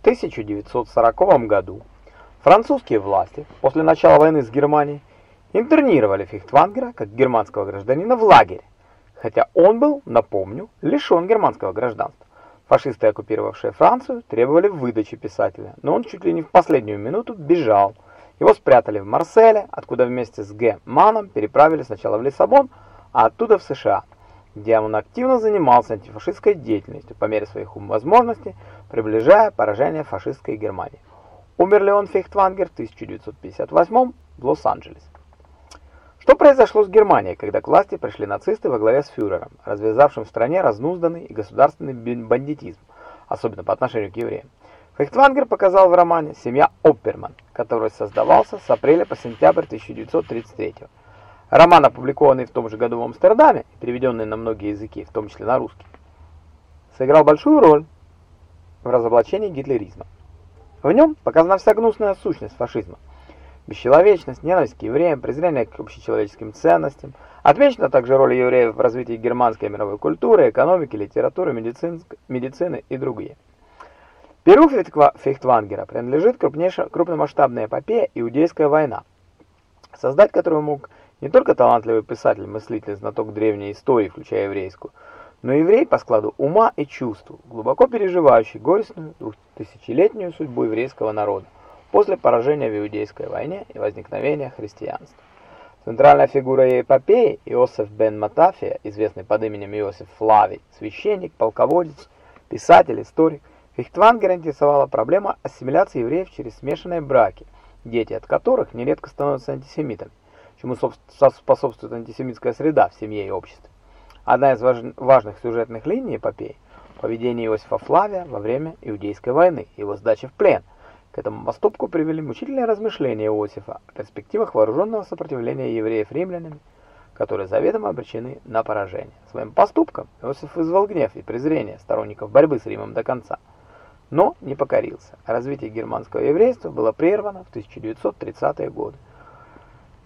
В 1940 году французские власти после начала войны с Германией интернировали Фихтвангера как германского гражданина в лагерь, хотя он был, напомню, лишен германского гражданства. Фашисты, оккупировавшие Францию, требовали выдачи писателя, но он чуть ли не в последнюю минуту бежал. Его спрятали в Марселе, откуда вместе с Г. Маном переправили сначала в Лиссабон, а оттуда в США, где он активно занимался антифашистской деятельностью по мере своих возможностей, приближая поражение фашистской Германии. Умер Леон Фейхтвангер в 1958 в Лос-Анджелесе. Что произошло с Германией, когда к власти пришли нацисты во главе с фюрером, развязавшим в стране разнузданный и государственный бандитизм, особенно по отношению к евреям? Фейхтвангер показал в романе «Семья Опперман», который создавался с апреля по сентябрь 1933 года. Роман, опубликованный в том же году в Амстердаме переведенный на многие языки, в том числе на русский, сыграл большую роль в разоблачении гитлеризма. В нем показана вся гнусная сущность фашизма. Бесчеловечность, ненависть к евреям, презрение к общечеловеческим ценностям. Отмечена также роль евреев в развитии германской мировой культуры, экономики, литературы, медицины и другие. Перу Фейхтвангера принадлежит крупномасштабная эпопея «Иудейская война», создать которую мог не только талантливый писатель, мыслитель, знаток древней истории, включая еврейскую, но еврей по складу ума и чувств, глубоко переживающий горестную двухтысячелетнюю судьбу еврейского народа после поражения в Иудейской войне и возникновения христианства. Центральная фигура эпопеи Иосиф бен Матафия, известный под именем Иосиф Флавий, священник, полководец, писатель, историк, Фихтвангер интересовала проблема ассимиляции евреев через смешанные браки, дети от которых нередко становятся антисемитами чему способствует антисемитская среда в семье и обществе. Одна из важных сюжетных линий эпопеи – поведение Иосифа Флавия во время Иудейской войны, его сдачи в плен. К этому поступку привели мучительные размышления Иосифа о перспективах вооруженного сопротивления евреев римлянами, которые заведомо обречены на поражение. Своим поступком Иосиф вызвал гнев и презрение сторонников борьбы с Римом до конца, но не покорился. Развитие германского еврейства было прервано в 1930-е годы.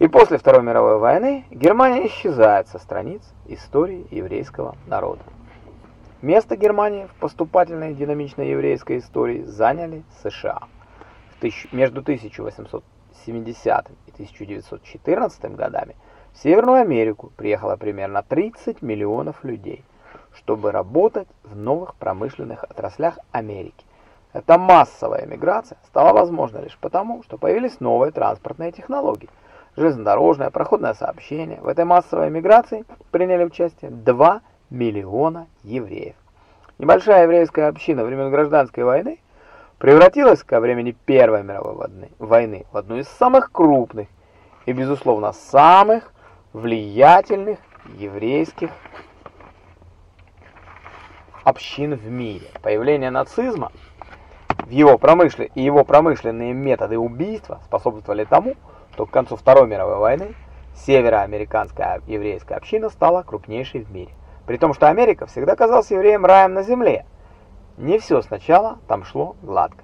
И после Второй мировой войны Германия исчезает со страниц истории еврейского народа. Место Германии в поступательной динамичной еврейской истории заняли США. Между 1870 и 1914 годами в Северную Америку приехало примерно 30 миллионов людей, чтобы работать в новых промышленных отраслях Америки. Эта массовая миграция стала возможна лишь потому, что появились новые транспортные технологии – железнодорожное, проходное сообщение. В этой массовой миграции приняли участие 2 миллиона евреев. Небольшая еврейская община времен гражданской войны превратилась ко времени Первой мировой войны в одну из самых крупных и, безусловно, самых влиятельных еврейских общин в мире. Появление нацизма в его промышле и его промышленные методы убийства способствовали тому, что к концу Второй мировой войны североамериканская еврейская община стала крупнейшей в мире. При том, что Америка всегда казалась евреям раем на земле. Не все сначала там шло гладко.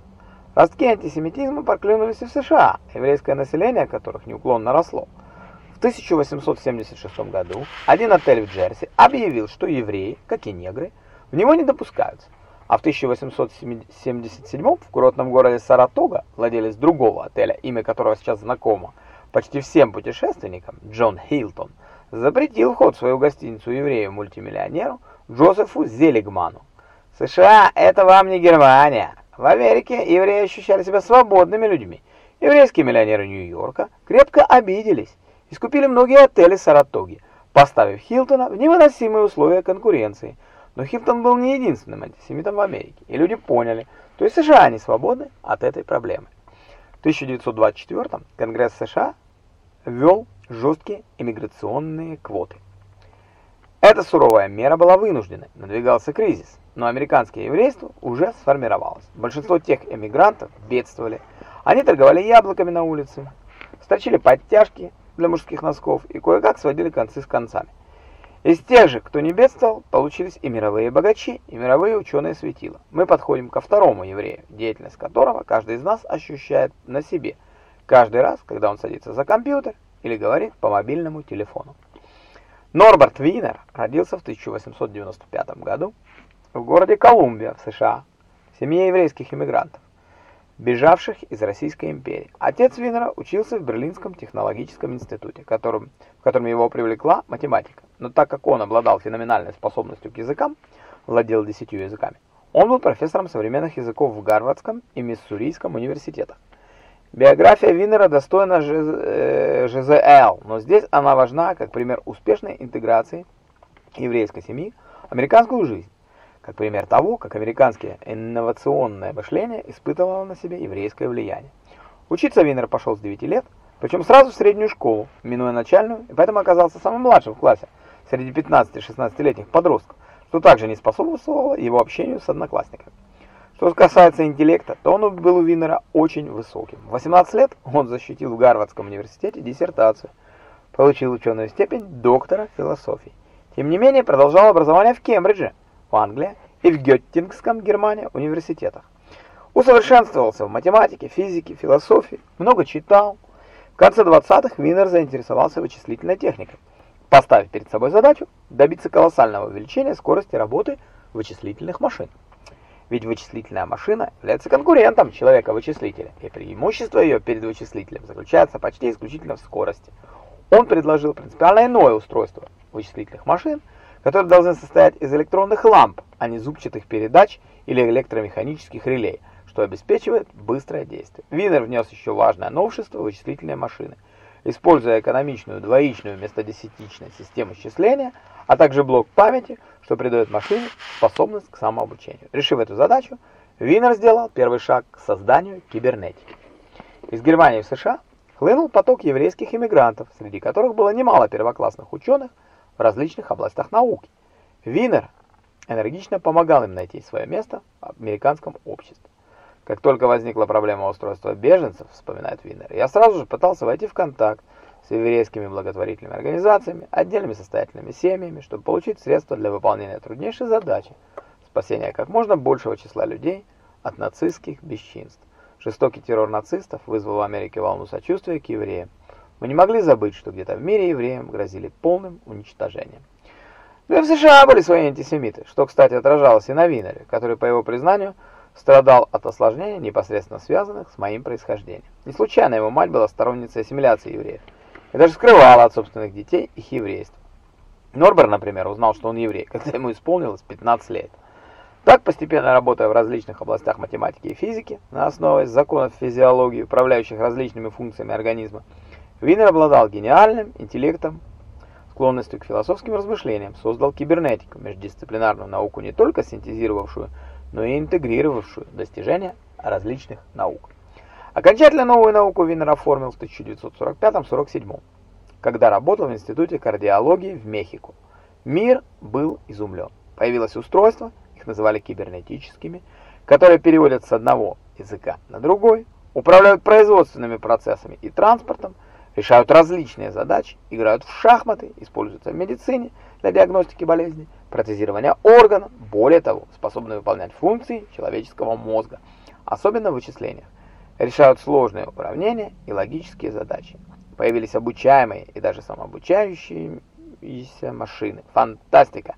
Ростки антисемитизма проклюнулись и в США, еврейское население которых неуклонно росло. В 1876 году один отель в Джерси объявил, что евреи, как и негры, в него не допускаются. А в 1877 в курортном городе Саратога владелец другого отеля, имя которого сейчас знакомо почти всем путешественникам, Джон Хилтон, запретил вход в свою гостиницу еврею-мультимиллионеру Джозефу Зелигману. США – это вам не Германия. В Америке евреи ощущали себя свободными людьми. Еврейские миллионеры Нью-Йорка крепко обиделись и скупили многие отели Саратоги, поставив Хилтона в невыносимые условия конкуренции – но Хилтон был не единственным антисемитом в Америке, и люди поняли, то есть США не свободны от этой проблемы. В 1924 Конгресс США ввел жесткие иммиграционные квоты. Эта суровая мера была вынуждена, надвигался кризис, но американское еврейство уже сформировалось. Большинство тех эмигрантов бедствовали. Они торговали яблоками на улице, строчили подтяжки для мужских носков и кое-как сводили концы с концами. Из тех же, кто не бедствовал, получились и мировые богачи, и мировые ученые светила. Мы подходим ко второму еврею, деятельность которого каждый из нас ощущает на себе, каждый раз, когда он садится за компьютер или говорит по мобильному телефону. Норберт Винер родился в 1895 году в городе Колумбия в США, в семье еврейских иммигрантов. бежавших из Российской империи. Отец Винера учился в Берлинском технологическом институте, которым, в котором его привлекла математика. Но так как он обладал феноменальной способностью к языкам, владел десятью языками, он был профессором современных языков в Гарвардском и Миссурийском университетах. Биография Винера достойна ЖЗЛ, но здесь она важна как пример успешной интеграции еврейской семьи в американскую жизнь как пример того, как американское инновационное мышление испытывало на себе еврейское влияние. Учиться Винер пошел с 9 лет, причем сразу в среднюю школу, минуя начальную, и поэтому оказался самым младшим в классе среди 15-16-летних подростков, что также не способствовало его общению с одноклассниками. Что касается интеллекта, то он был у Винера очень высоким. В 18 лет он защитил в Гарвардском университете диссертацию, получил ученую степень доктора философии. Тем не менее, продолжал образование в Кембридже, в Англии и в Геттингском, Германии, университетах. Усовершенствовался в математике, физике, философии, много читал. В конце 20-х Винер заинтересовался вычислительной техникой, поставив перед собой задачу добиться колоссального увеличения скорости работы вычислительных машин. Ведь вычислительная машина является конкурентом человека-вычислителя, и преимущество ее перед вычислителем заключается почти исключительно в скорости. Он предложил принципиально иное устройство вычислительных машин – которые должны состоять из электронных ламп, а не зубчатых передач или электромеханических релей, что обеспечивает быстрое действие. Винер внес еще важное новшество в вычислительные машины. Используя экономичную двоичную вместо десятичной систему счисления, а также блок памяти, что придает машине способность к самообучению. Решив эту задачу, Винер сделал первый шаг к созданию кибернетики. Из Германии в США хлынул поток еврейских иммигрантов, среди которых было немало первоклассных ученых, в различных областях науки. Винер энергично помогал им найти свое место в американском обществе. Как только возникла проблема устройства беженцев, вспоминает Винер, я сразу же пытался войти в контакт с еврейскими благотворительными организациями, отдельными состоятельными семьями, чтобы получить средства для выполнения труднейшей задачи – спасения как можно большего числа людей от нацистских бесчинств. Жестокий террор нацистов вызвал в Америке волну сочувствия к евреям, мы не могли забыть, что где-то в мире евреям грозили полным уничтожением. Но ну и в США были свои антисемиты, что, кстати, отражалось и на Винере, который, по его признанию, страдал от осложнений, непосредственно связанных с моим происхождением. Не случайно его мать была сторонницей ассимиляции евреев и даже скрывала от собственных детей их еврейство. Норбер, например, узнал, что он еврей, когда ему исполнилось 15 лет. Так, постепенно работая в различных областях математики и физики, на основе законов физиологии, управляющих различными функциями организма, Винер обладал гениальным интеллектом, склонностью к философским размышлениям, создал кибернетику, междисциплинарную науку, не только синтезировавшую, но и интегрировавшую достижения различных наук. Окончательно новую науку Винер оформил в 1945-47, когда работал в Институте кардиологии в Мехико. Мир был изумлен. Появилось устройство, их называли кибернетическими, которые переводят с одного языка на другой, управляют производственными процессами и транспортом, решают различные задачи, играют в шахматы, используются в медицине для диагностики болезней, протезирования органов, более того, способны выполнять функции человеческого мозга, особенно в вычислениях, решают сложные уравнения и логические задачи. Появились обучаемые и даже самообучающиеся машины. Фантастика!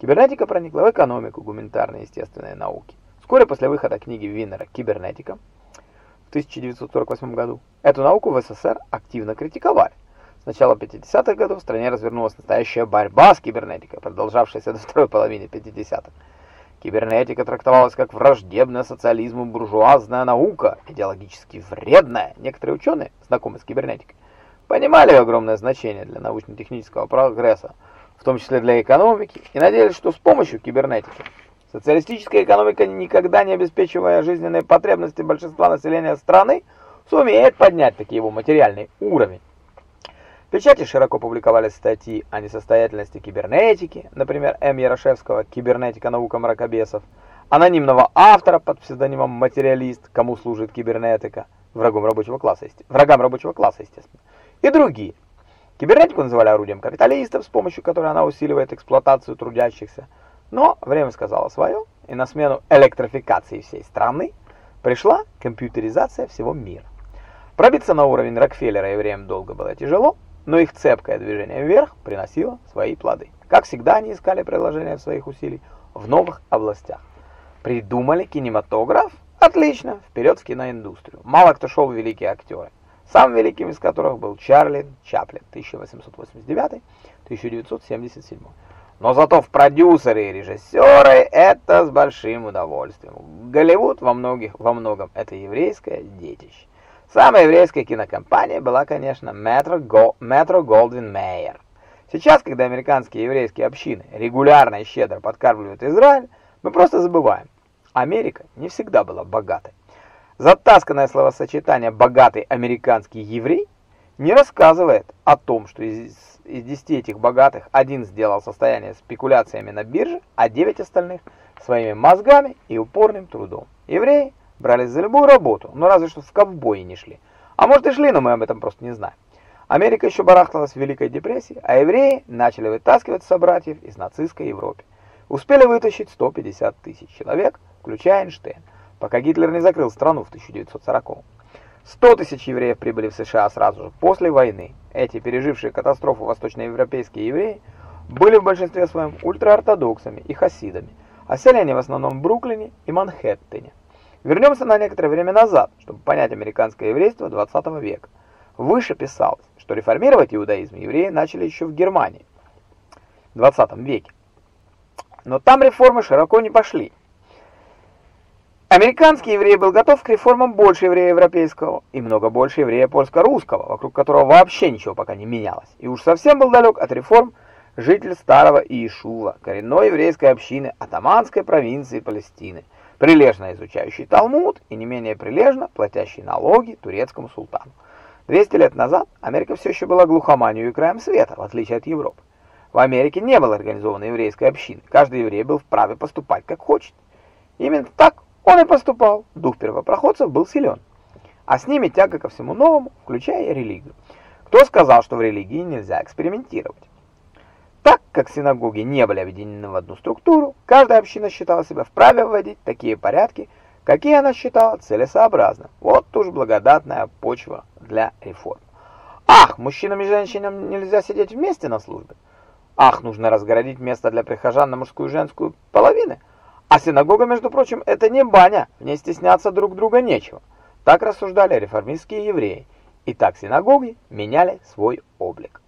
Кибернетика проникла в экономику, гуманитарные и естественные науки. Вскоре после выхода книги Виннера «Кибернетика» 1948 году. Эту науку в СССР активно критиковали. С начала 50-х годов в стране развернулась настоящая борьба с кибернетикой, продолжавшаяся до второй половины 50-х. Кибернетика трактовалась как враждебная социализму буржуазная наука, идеологически вредная. Некоторые ученые, знакомые с кибернетикой, понимали огромное значение для научно-технического прогресса, в том числе для экономики, и надеялись, что с помощью кибернетики Социалистическая экономика, никогда не обеспечивая жизненные потребности большинства населения страны, сумеет поднять таки его материальный уровень. В печати широко публиковались статьи о несостоятельности кибернетики, например, М. Ярошевского «Кибернетика. Наука мракобесов», анонимного автора под псевдонимом «Материалист. Кому служит кибернетика?» врагом рабочего класса, врагам рабочего класса, естественно, и другие. Кибернетику называли орудием капиталистов, с помощью которой она усиливает эксплуатацию трудящихся, но время сказало свое, и на смену электрификации всей страны пришла компьютеризация всего мира. Пробиться на уровень Рокфеллера евреям долго было тяжело, но их цепкое движение вверх приносило свои плоды. Как всегда, они искали приложения своих усилий в новых областях. Придумали кинематограф, Отлично, вперед в киноиндустрию. Мало кто шел в великие актеры, самым великим из которых был Чарли Чаплин 1889-1977. Но зато в продюсеры и режиссеры это с большим удовольствием. Голливуд во, многих, во многом это еврейское детище. Самая еврейская кинокомпания была, конечно, Metro, Go, Metro Goldwyn Mayer. Сейчас, когда американские еврейские общины регулярно и щедро подкармливают Израиль, мы просто забываем. Америка не всегда была богатой. Затасканное словосочетание «богатый американский еврей» не рассказывает о том, что из, из 10 этих богатых один сделал состояние спекуляциями на бирже, а 9 остальных своими мозгами и упорным трудом. Евреи брались за любую работу, но разве что в ковбои не шли. А может и шли, но мы об этом просто не знаем. Америка еще барахталась в Великой депрессии, а евреи начали вытаскивать собратьев из нацистской Европы. Успели вытащить 150 тысяч человек, включая Эйнштейн, пока Гитлер не закрыл страну в 1940 -м. 100 тысяч евреев прибыли в США сразу же после войны. Эти, пережившие катастрофу восточноевропейские евреи, были в большинстве своем ультраортодоксами и хасидами, а сели они в основном в Бруклине и Манхэттене. Вернемся на некоторое время назад, чтобы понять американское еврейство 20 века. Выше писалось, что реформировать иудаизм евреи начали еще в Германии в 20 веке. Но там реформы широко не пошли. Американский еврей был готов к реформам больше еврея европейского и много больше еврея польско-русского, вокруг которого вообще ничего пока не менялось. И уж совсем был далек от реформ житель старого Иешува, коренной еврейской общины атаманской провинции Палестины, прилежно изучающий Талмуд и не менее прилежно платящий налоги турецкому султану. 200 лет назад Америка все еще была глухоманию и краем света, в отличие от Европы. В Америке не было организованной еврейской общины, каждый еврей был вправе поступать как хочет. Именно так он и поступал, дух первопроходцев был силен. А с ними тяга ко всему новому, включая религию. Кто сказал, что в религии нельзя экспериментировать? Так как синагоги не были объединены в одну структуру, каждая община считала себя вправе вводить такие порядки, какие она считала целесообразным. Вот уж благодатная почва для реформ. Ах, мужчинам и женщинам нельзя сидеть вместе на службе. Ах, нужно разгородить место для прихожан на мужскую и женскую половины. А синагога, между прочим, это не баня, в ней стесняться друг друга нечего. Так рассуждали реформистские евреи. И так синагоги меняли свой облик.